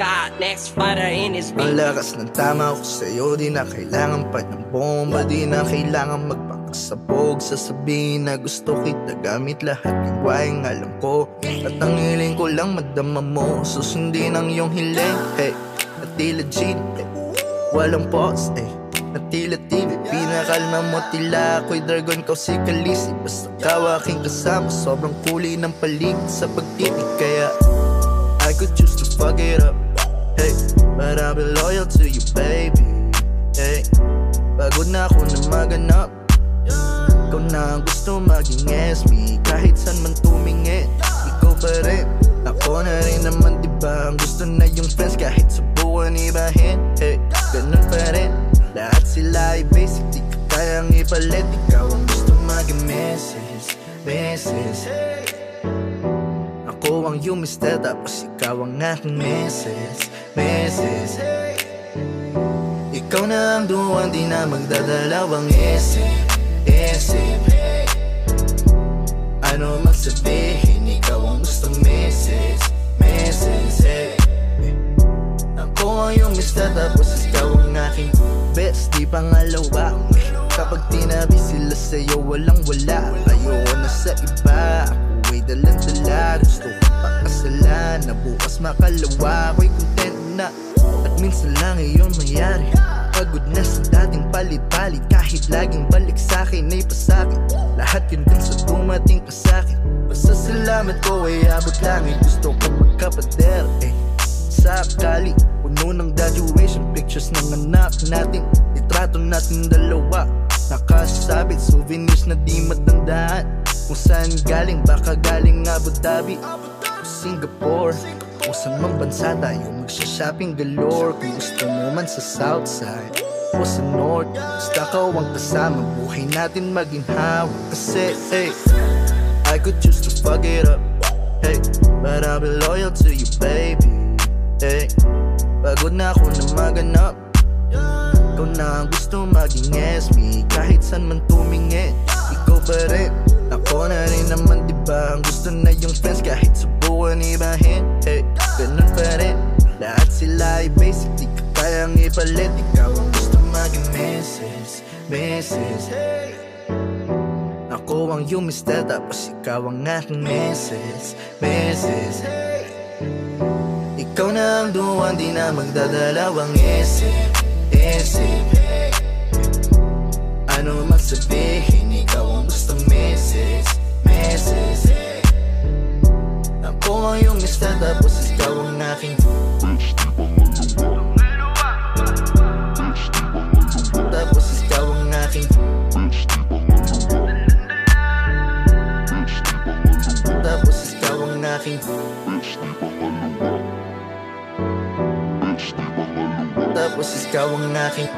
got next fighter in his Ang lakas ng tama ko sa'yo Di na kailangan pa ng bomba Di na kailangan magpakasabog. Sasabihin na gusto kita Gamit lahat ng wayang alam ko. At ang hiling ko lang madama mo Susundin ang iyong hiling Hey, at tila G eh, Walang pause eh At tila TV Pinakalma mo tila ako'y dragon Kau si Kalisi Basta ka aking kasama Sobrang kulay ng paligid sa pagtitig Kaya fuck it up. Hey, but I'll be loyal to you, baby. Hey, pagod na ako na maganap. Ikaw na ang gusto maging SB Kahit saan man tumingin Ikaw pa rin. Ako na rin naman diba Ang gusto na yung friends Kahit subukan ibahin. Hey, ganun pa rin. Lahat sila ay basic Di ka kayang ipalit. Ikaw ang gusto maging message Message ako ang yung mister Tapos ikaw ang aking message Message Ikaw na ang duwan Di na magdadalawang isip Isip. Ano man sabihin Ikaw ang gustong message Message hey. Ako ang yung mister Tapos ikaw ang aking best. Di pangalawa Kapag tinabi sila sa'yo Walang wala. Ayoko na sa iba Ako ay dalang-dala. Gusto pakasalan Na bukas makalawa Ako'y content na. At minsan lang iyon mayari Pagod na sa dating palit-palit Kahit laging balik sa'kin ay pasakit. Lahat yun din sa dumating pa sa'kin Basta salamat ko ay abot langit Gusto ko magkapader. Eh Sakali Puno ng graduation pictures ng anak natin. Litrato natin dalawa. Nakasabit souvenirs na di matandaan. Kung saan galing baka galing Abu Dhabi Singapore. Kung saan mang bansa tayo magsha-shopping galore. Kung gusto mo man sa Southside o sa North Basta ka ang kasama. Buhay natin maging hawak. Kasi hey, I could choose to fuck it up. Hey, but I'll be loyal to you baby. Hey, pagod na ako na maganap. Ikaw na ang gusto maging SB Kahit saan man tumingin Ikaw pa rin Ako na rin naman diba Ang gusto na yung friends Kahit subukan ibahin Hey, ganun pa rin. Lahat sila ay basic Di ka kayang ipalit Ikaw ang gusto maging message Message Ako ang yung mister Tapos ikaw ang aking message Message ikaw na ang duwan, di na magdadalawang isip Isip Ano man sabihin, Ako ang iyong mister, tapos ikaw ang aking Tapos ikaw ang aking Tapos ikaw ang aking Tapos ikaw ang aking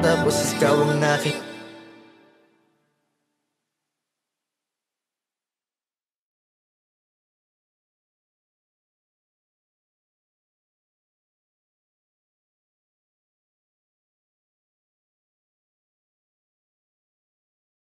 Tapos ikaw ang aking